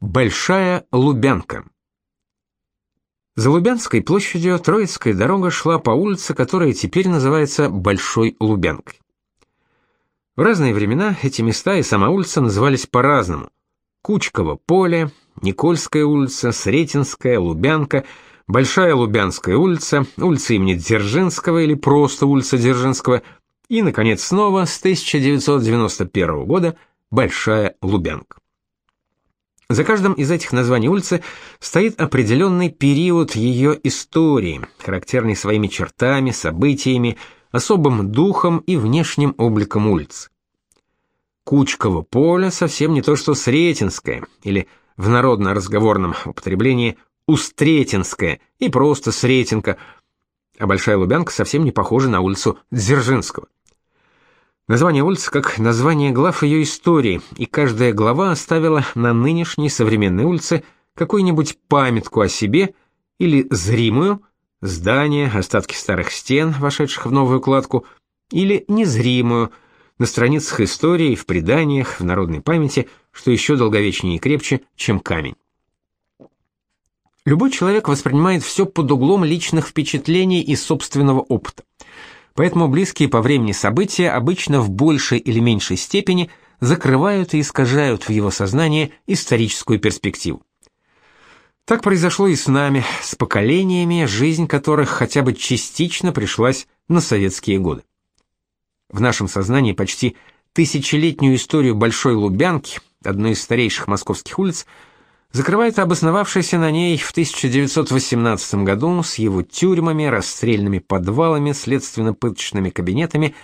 Большая Лубянка. За Лубянской площадью Троицкая дорога шла по улице, которая теперь называется Большой Лубянкой. В разные времена эти места и сама улица назывались по-разному. Кучково поле, Никольская улица, Сретенская, Лубянка, Большая Лубянская улица, улица имени Дзержинского или просто улица Дзержинского и, наконец, снова с 1991 года Большая Лубянка. За каждым из этих названий улицы стоит определенный период ее истории, характерный своими чертами, событиями, особым духом и внешним обликом улиц. Кучково поле совсем не то, что Сретенское, или в народно-разговорном употреблении Устретинское и просто Сретенка, а Большая Лубянка совсем не похожа на улицу Дзержинского. Название улицы как название глав ее истории, и каждая глава оставила на нынешней современной улице какую-нибудь памятку о себе или зримую, здание, остатки старых стен, вошедших в новую кладку, или незримую, на страницах истории, в преданиях, в народной памяти, что еще долговечнее и крепче, чем камень. Любой человек воспринимает все под углом личных впечатлений и собственного опыта поэтому близкие по времени события обычно в большей или меньшей степени закрывают и искажают в его сознании историческую перспективу. Так произошло и с нами, с поколениями, жизнь которых хотя бы частично пришлась на советские годы. В нашем сознании почти тысячелетнюю историю Большой Лубянки, одной из старейших московских улиц, закрывает обосновавшийся на ней в 1918 году с его тюрьмами, расстрельными подвалами, следственно-пыточными кабинетами,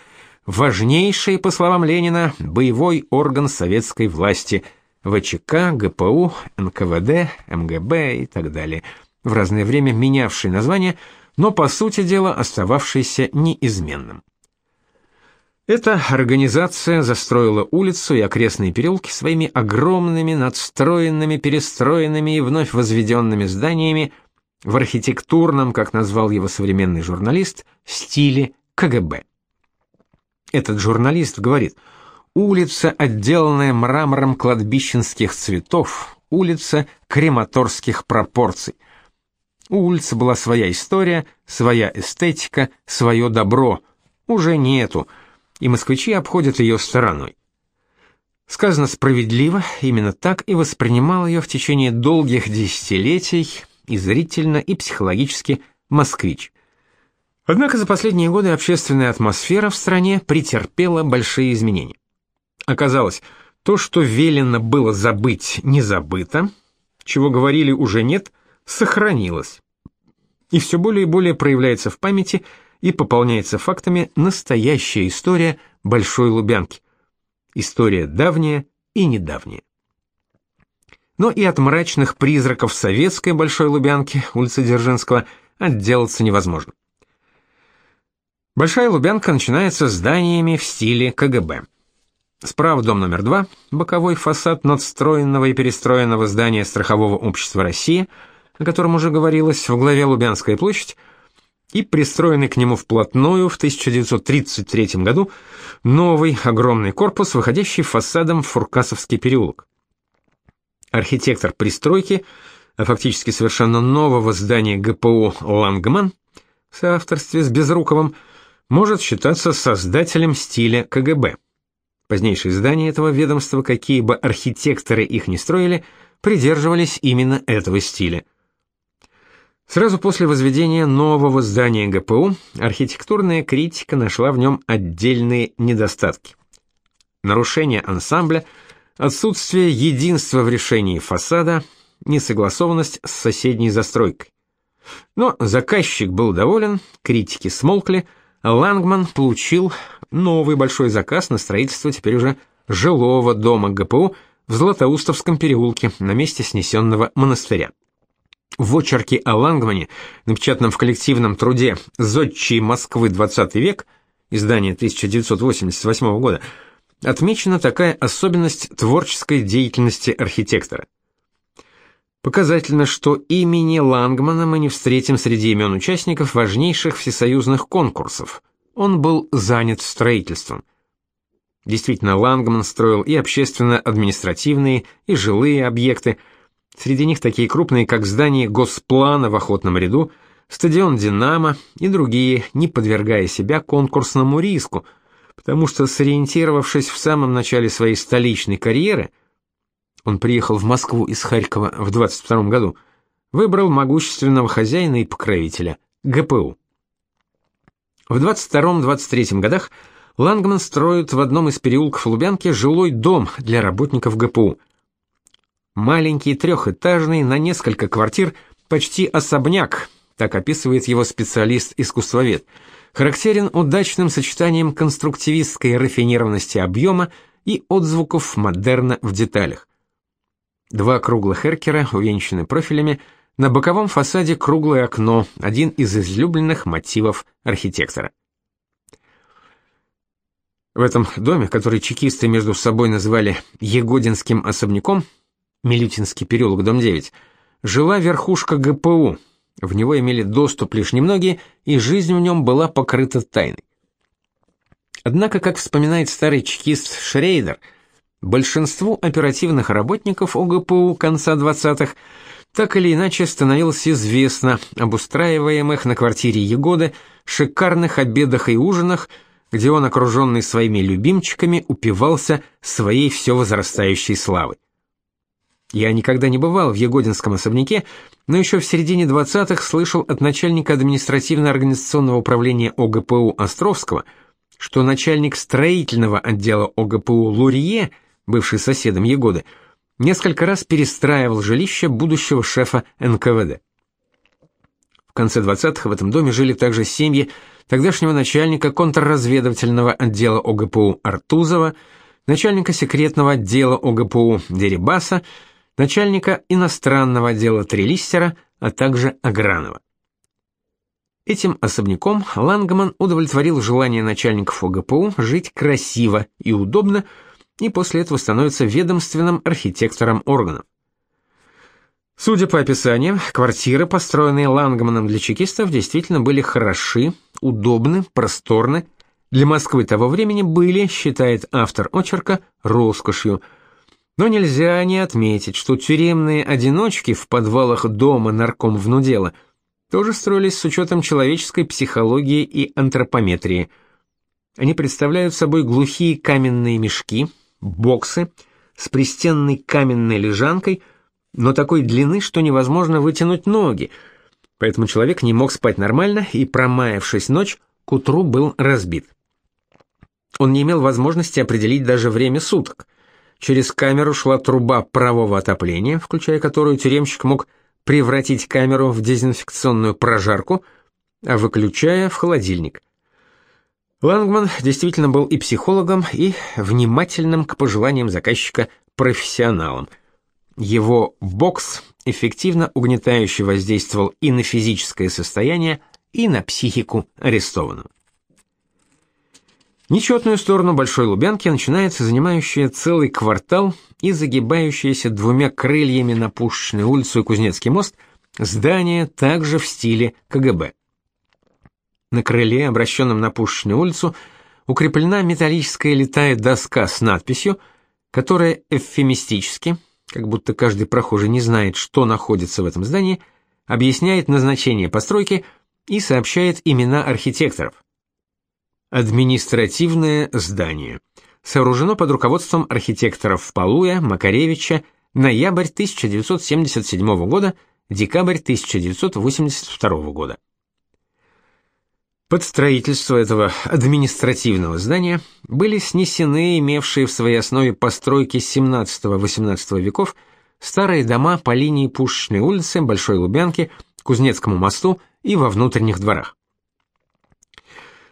важнейший, по словам Ленина, боевой орган советской власти ВЧК, ГПУ, НКВД, МГБ и так далее, в разное время менявший название, но по сути дела остававшийся неизменным. Эта организация застроила улицу и окрестные переулки своими огромными надстроенными, перестроенными и вновь возведенными зданиями в архитектурном, как назвал его современный журналист, стиле КГБ. Этот журналист говорит: "Улица, отделанная мрамором кладбищенских цветов, улица крематорских пропорций. У улицы была своя история, своя эстетика, свое добро. Уже нету и москвичи обходят ее стороной. Сказано справедливо, именно так и воспринимал ее в течение долгих десятилетий и зрительно, и психологически москвич. Однако за последние годы общественная атмосфера в стране претерпела большие изменения. Оказалось, то, что велено было забыть, не забыто, чего говорили уже нет, сохранилось. И все более и более проявляется в памяти – и пополняется фактами настоящая история Большой Лубянки. История давняя и недавняя. Но и от мрачных призраков советской Большой Лубянки, улицы Дзержинского, отделаться невозможно. Большая Лубянка начинается зданиями в стиле КГБ. Справа дом номер два, боковой фасад надстроенного и перестроенного здания Страхового общества России, о котором уже говорилось в главе Лубянская площадь, и пристроенный к нему вплотную в 1933 году новый огромный корпус, выходящий фасадом в Фуркасовский переулок. Архитектор пристройки, а фактически совершенно нового здания ГПУ Лангман в соавторстве с Безруковым, может считаться создателем стиля КГБ. Позднейшие здания этого ведомства, какие бы архитекторы их ни строили, придерживались именно этого стиля – Сразу после возведения нового здания ГПУ архитектурная критика нашла в нем отдельные недостатки. Нарушение ансамбля, отсутствие единства в решении фасада, несогласованность с соседней застройкой. Но заказчик был доволен, критики смолкли, Лангман получил новый большой заказ на строительство теперь уже жилого дома ГПУ в Златоустовском переулке на месте снесенного монастыря. В очерке о Лангмане, напечатанном в коллективном труде «Зодчие Москвы XX век», издание 1988 года, отмечена такая особенность творческой деятельности архитектора. Показательно, что имени Лангмана мы не встретим среди имен участников важнейших всесоюзных конкурсов. Он был занят строительством. Действительно, Лангман строил и общественно-административные, и жилые объекты – Среди них такие крупные, как здание Госплана в Охотном ряду, стадион «Динамо» и другие, не подвергая себя конкурсному риску, потому что, сориентировавшись в самом начале своей столичной карьеры, он приехал в Москву из Харькова в 22 году, выбрал могущественного хозяина и покровителя – ГПУ. В 22-23 годах Лангман строит в одном из переулков Лубянки жилой дом для работников ГПУ. Маленький трехэтажный на несколько квартир, почти особняк, так описывает его специалист-искусствовед, характерен удачным сочетанием конструктивистской рафинированности объема и отзвуков модерна в деталях. Два круглых эркера, увенчаны профилями, на боковом фасаде круглое окно, один из излюбленных мотивов архитектора. В этом доме, который чекисты между собой называли Егодинским особняком, Милютинский переулок, дом 9, жила верхушка ГПУ. В него имели доступ лишь немногие, и жизнь в нем была покрыта тайной. Однако, как вспоминает старый чекист Шрейдер, большинству оперативных работников ОГПУ конца 20-х так или иначе становилось известно об устраиваемых на квартире Егоды шикарных обедах и ужинах, где он, окруженный своими любимчиками, упивался своей все возрастающей славой. Я никогда не бывал в Егодинском особняке, но еще в середине 20-х слышал от начальника административно-организационного управления ОГПУ Островского, что начальник строительного отдела ОГПУ Лурье, бывший соседом Егоды, несколько раз перестраивал жилище будущего шефа НКВД. В конце 20-х в этом доме жили также семьи тогдашнего начальника контрразведывательного отдела ОГПУ Артузова, начальника секретного отдела ОГПУ Дерибаса, начальника иностранного отдела Трелистера, а также Агранова. Этим особняком Лангман удовлетворил желание начальников ОГПУ жить красиво и удобно, и после этого становится ведомственным архитектором органов. Судя по описаниям, квартиры, построенные Лангманом для чекистов, действительно были хороши, удобны, просторны. Для Москвы того времени были, считает автор очерка, роскошью – но нельзя не отметить, что тюремные одиночки в подвалах дома нарком внудела тоже строились с учетом человеческой психологии и антропометрии. Они представляют собой глухие каменные мешки, боксы с пристенной каменной лежанкой, но такой длины, что невозможно вытянуть ноги, поэтому человек не мог спать нормально и, промаявшись ночь, к утру был разбит. Он не имел возможности определить даже время суток – Через камеру шла труба парового отопления, включая которую тюремщик мог превратить камеру в дезинфекционную прожарку, а выключая в холодильник. Лангман действительно был и психологом, и внимательным к пожеланиям заказчика профессионалом. Его бокс эффективно угнетающе воздействовал и на физическое состояние, и на психику арестованного. Нечетную сторону Большой Лубянки начинается занимающая целый квартал и загибающаяся двумя крыльями на Пушечную улицу и Кузнецкий мост здание также в стиле КГБ. На крыле, обращенном на Пушечную улицу, укреплена металлическая литая доска с надписью, которая эвфемистически, как будто каждый прохожий не знает, что находится в этом здании, объясняет назначение постройки и сообщает имена архитекторов. Административное здание. Сооружено под руководством архитекторов Палуя, Макаревича, ноябрь 1977 года, декабрь 1982 года. Под строительство этого административного здания были снесены имевшие в своей основе постройки 17-18 веков старые дома по линии Пушечной улицы, Большой Лубянки, Кузнецкому мосту и во внутренних дворах.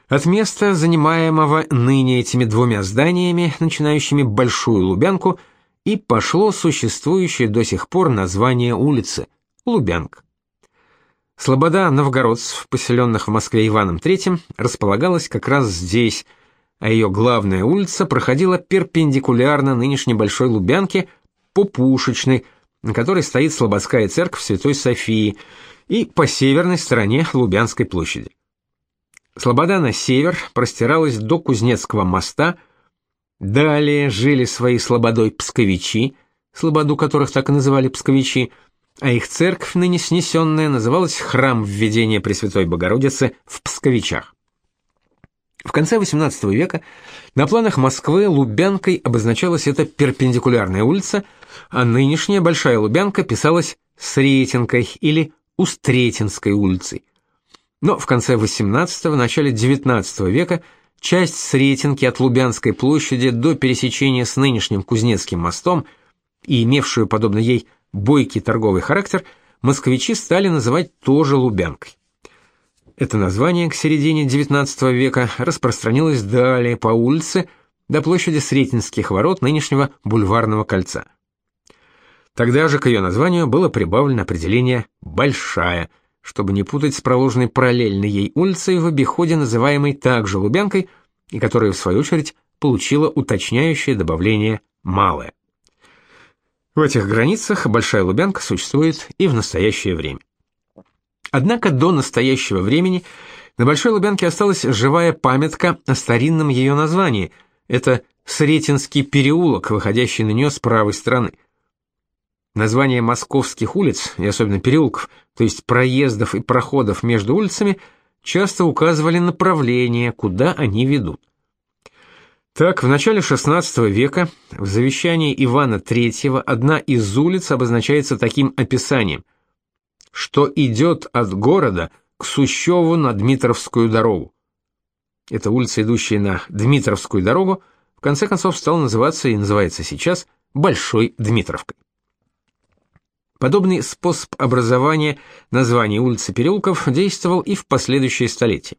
От места, занимаемого ныне этими двумя зданиями, начинающими Большую Лубянку, и пошло существующее до сих пор название улицы – Лубянка. Слобода новгородцев, поселенных в Москве Иваном III, располагалась как раз здесь, а ее главная улица проходила перпендикулярно нынешней Большой Лубянке по Пушечной, на которой стоит Слободская церковь Святой Софии, и по северной стороне Лубянской площади. Слобода на север простиралась до Кузнецкого моста, далее жили своей слободой псковичи, слободу которых так и называли псковичи, а их церковь, ныне снесенная, называлась Храм Введения Пресвятой Богородицы в Псковичах. В конце XVIII века на планах Москвы Лубянкой обозначалась эта перпендикулярная улица, а нынешняя Большая Лубянка писалась Сретенкой или Устретинской улицей. Но в конце XVIII – начале XIX века часть Сретенки от Лубянской площади до пересечения с нынешним Кузнецким мостом и имевшую, подобно ей, бойкий торговый характер, москвичи стали называть тоже Лубянкой. Это название к середине XIX века распространилось далее по улице до площади Сретенских ворот нынешнего бульварного кольца. Тогда же к ее названию было прибавлено определение «большая», чтобы не путать с проложенной параллельно ей улицей в обиходе, называемой также Лубянкой, и которая, в свою очередь, получила уточняющее добавление «малая». В этих границах Большая Лубянка существует и в настоящее время. Однако до настоящего времени на Большой Лубянке осталась живая памятка о старинном ее названии. Это Сретенский переулок, выходящий на нее с правой стороны. Названия московских улиц, и особенно переулков, то есть проездов и проходов между улицами, часто указывали направление, куда они ведут. Так, в начале XVI века в завещании Ивана III одна из улиц обозначается таким описанием, что идет от города к Сущеву на Дмитровскую дорогу. Эта улица, идущая на Дмитровскую дорогу, в конце концов стала называться и называется сейчас Большой Дмитровкой. Подобный способ образования названий улиц и переулков действовал и в последующие столетия.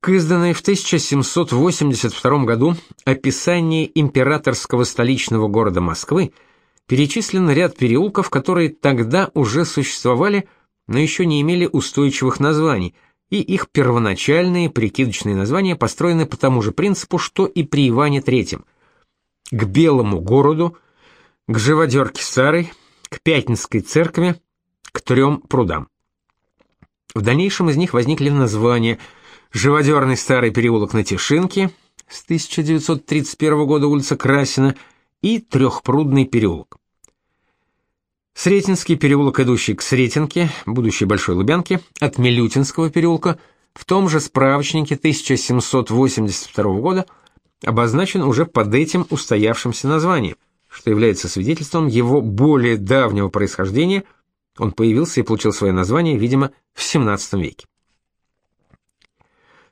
К изданной в 1782 году описании императорского столичного города Москвы перечислен ряд переулков, которые тогда уже существовали, но еще не имели устойчивых названий, и их первоначальные прикидочные названия построены по тому же принципу, что и при Иване III. К Белому городу, к Живодерке Старой, к Пятницкой церкви, к трем прудам. В дальнейшем из них возникли названия Живодерный старый переулок на Тишинке с 1931 года улица Красина и Трехпрудный переулок. Сретенский переулок, идущий к Сретенке, будущей Большой Лубянке, от Милютинского переулка, в том же справочнике 1782 года обозначен уже под этим устоявшимся названием – что является свидетельством его более давнего происхождения, он появился и получил свое название, видимо, в XVII веке.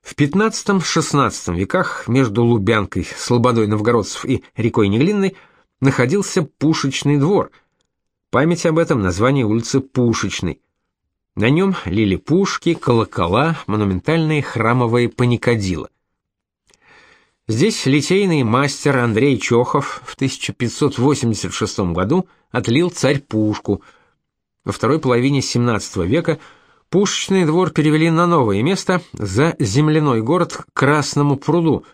В XV-XVI веках между Лубянкой, Слободой новгородцев и рекой Неглинной находился Пушечный двор. Память об этом название улицы Пушечной. На нем лили пушки, колокола, монументальные храмовые паникадила. Здесь литейный мастер Андрей Чохов в 1586 году отлил царь пушку. Во второй половине XVII века пушечный двор перевели на новое место за земляной город к Красному пруду,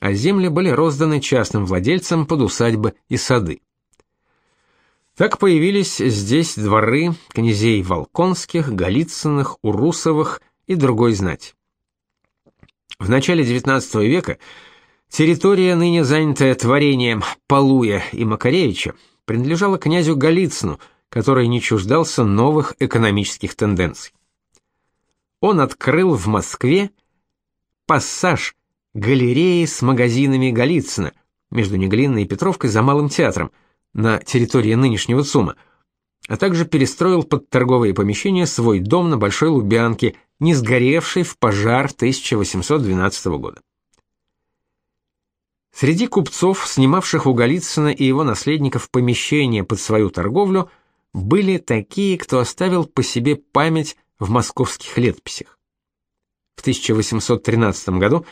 а земли были розданы частным владельцам под усадьбы и сады. Так появились здесь дворы князей Волконских, Голицыных, Урусовых и другой знать. В начале XIX века Территория, ныне занятая творением Полуя и Макаревича, принадлежала князю Голицыну, который не чуждался новых экономических тенденций. Он открыл в Москве пассаж галереи с магазинами Голицына между Неглинной и Петровкой за Малым театром на территории нынешнего ЦУМа, а также перестроил под торговые помещения свой дом на Большой Лубянке, не сгоревший в пожар 1812 года. Среди купцов, снимавших у Голицына и его наследников помещения под свою торговлю, были такие, кто оставил по себе память в московских летописях. В 1813 году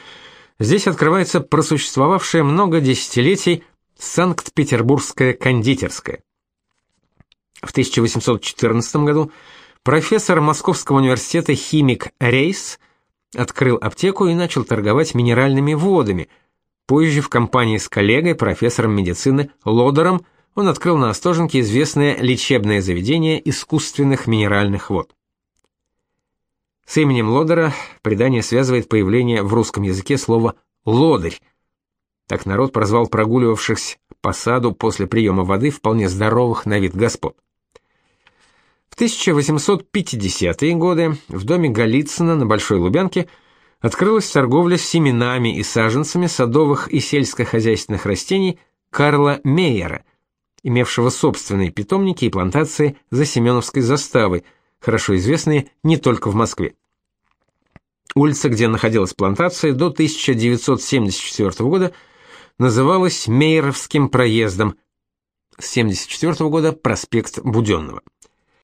здесь открывается просуществовавшая много десятилетий Санкт-Петербургская кондитерская. В 1814 году профессор Московского университета химик Рейс открыл аптеку и начал торговать минеральными водами – Позже в компании с коллегой, профессором медицины Лодером, он открыл на Остоженке известное лечебное заведение искусственных минеральных вод. С именем Лодера предание связывает появление в русском языке слова «лодырь». Так народ прозвал прогуливавшихся по саду после приема воды вполне здоровых на вид господ. В 1850-е годы в доме Голицына на Большой Лубянке открылась торговля семенами и саженцами садовых и сельскохозяйственных растений Карла Мейера, имевшего собственные питомники и плантации за Семеновской заставой, хорошо известные не только в Москве. Улица, где находилась плантация, до 1974 года называлась Мейеровским проездом, с 1974 года проспект Буденного.